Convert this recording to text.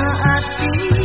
saat ini